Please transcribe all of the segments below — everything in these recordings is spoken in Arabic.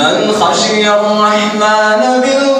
من خشي الرحمن بالغيب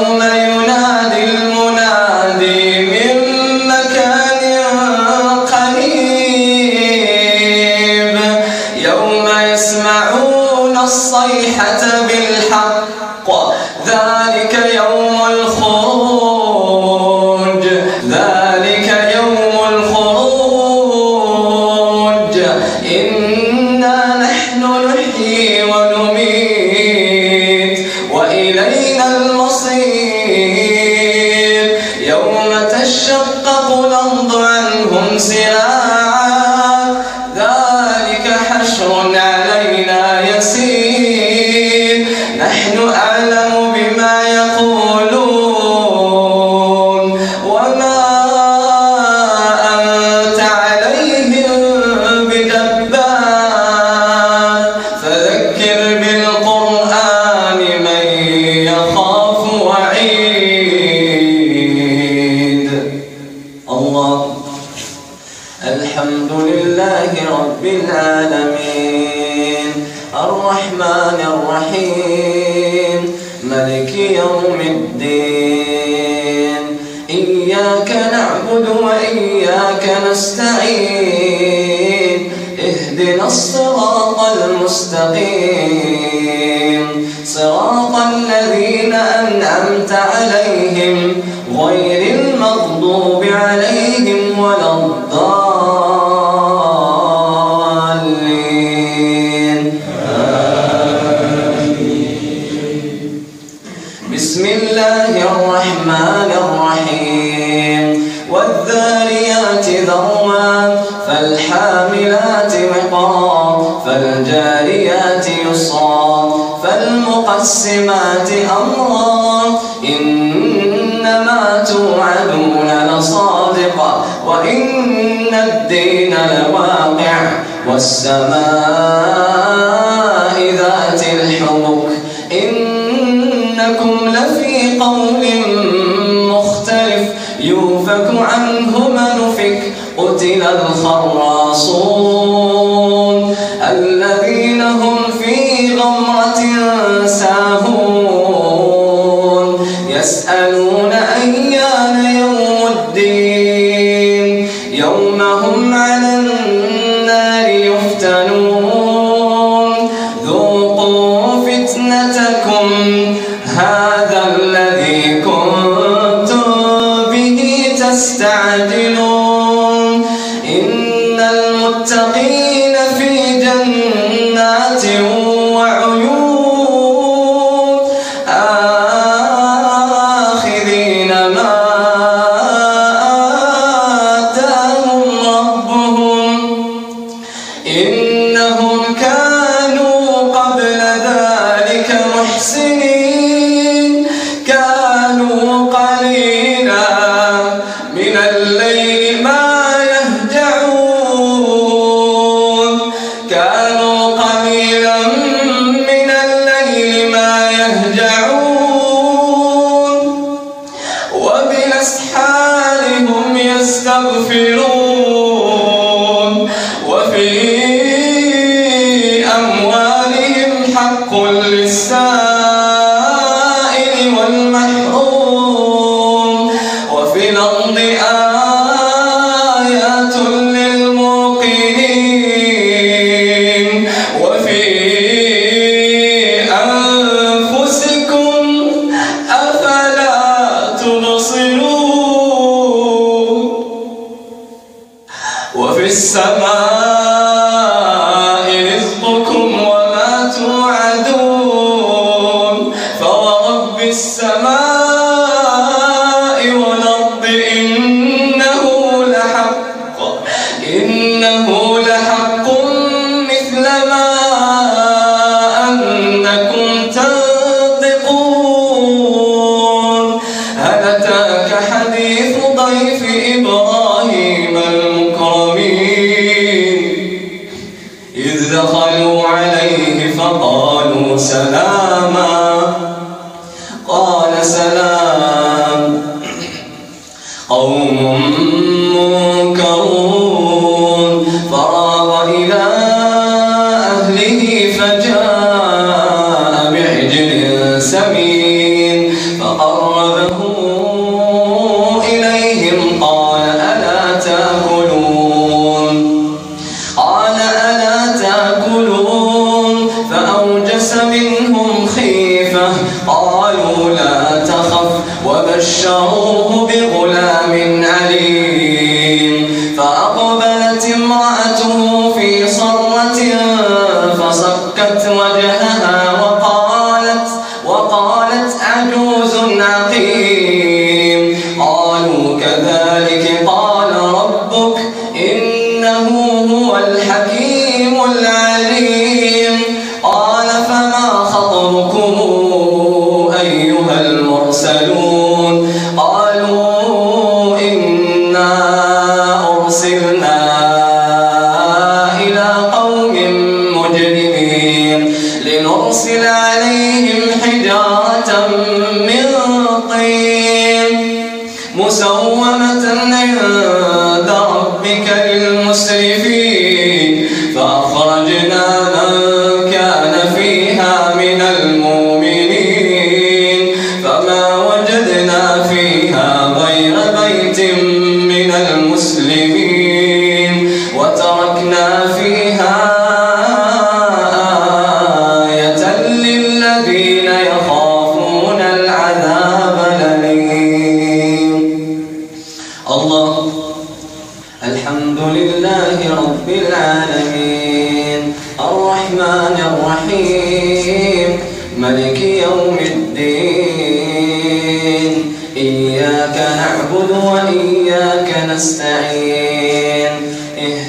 يوم مستقيم صراط الذين أنعمت عليهم غير لواقع والسماء فتنتكم هذا الذي كنتم به تستعجلون.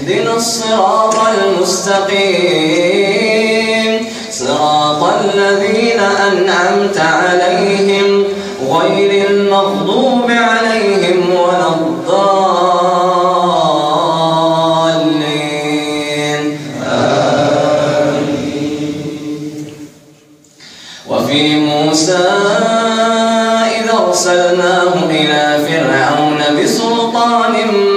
اهدنا الصراط المستقيم. صراط الذين أنعمت عليهم غير المغضوب عليهم ولا الضالين. آمين وفي موسى إذا أرسلناه إلى فرعون بسلطان مبين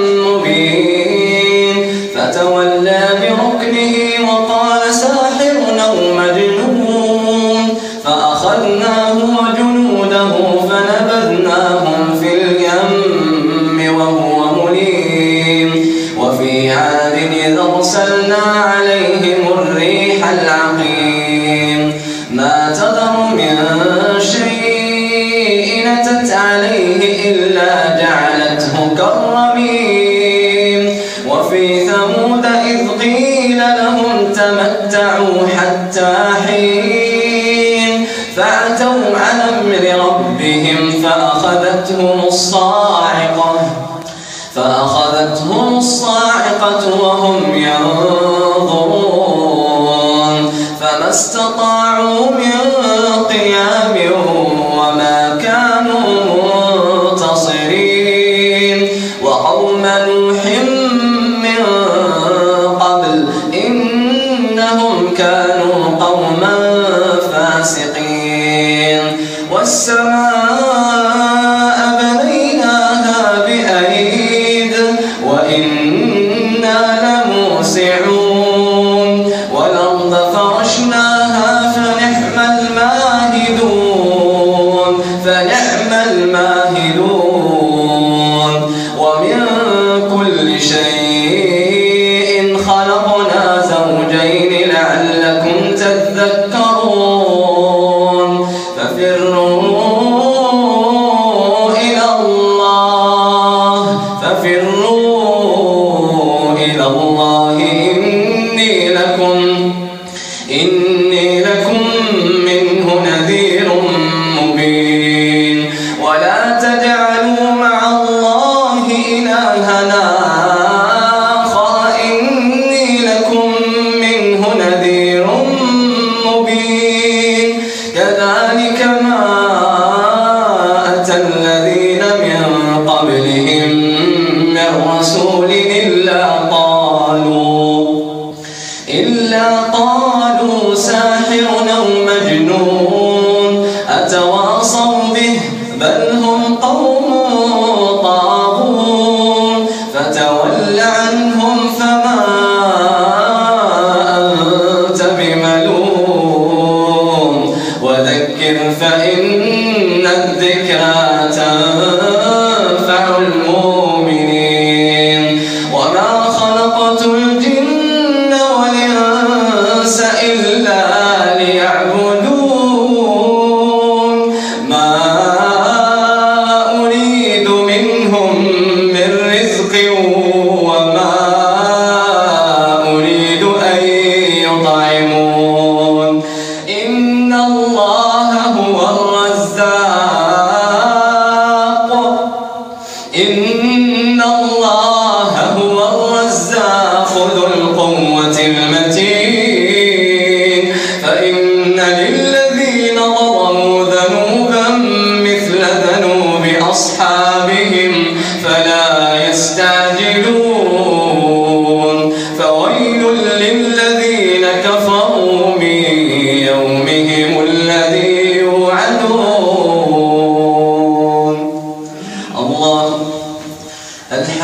وهم ينظرون فما استطاعوا من قيام فتوكل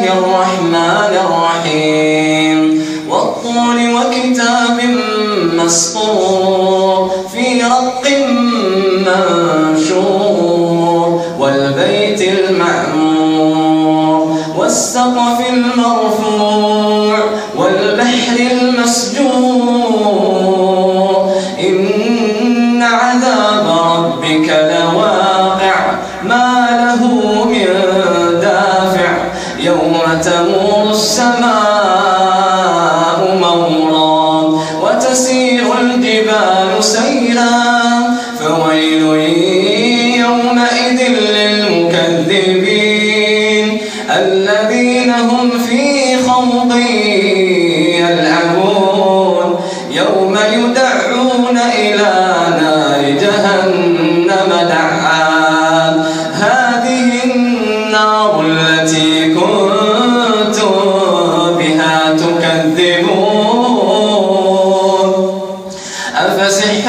الله الرحمن الرحيم. والطول وكتاب مسطور تمور السماء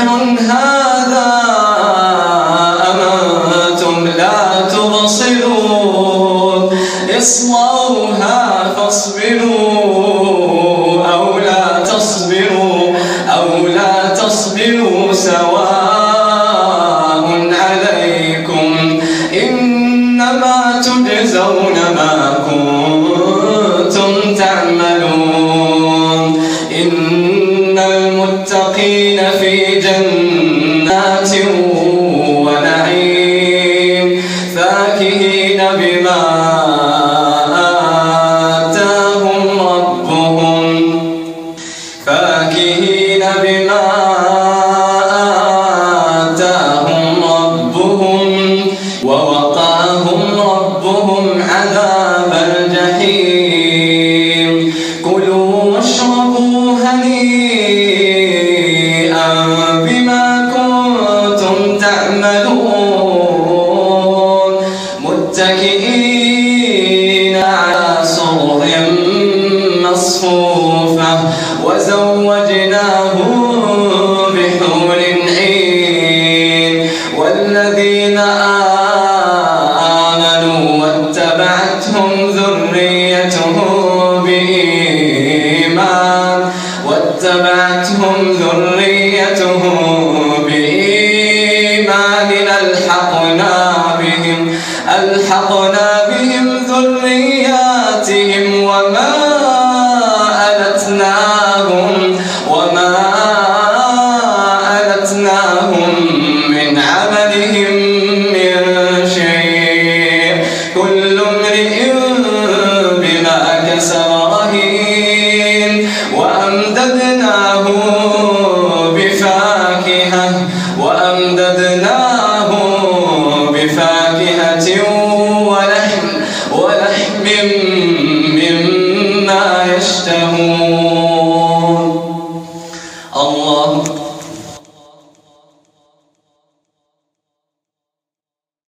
مثل هذا بقرض مسحور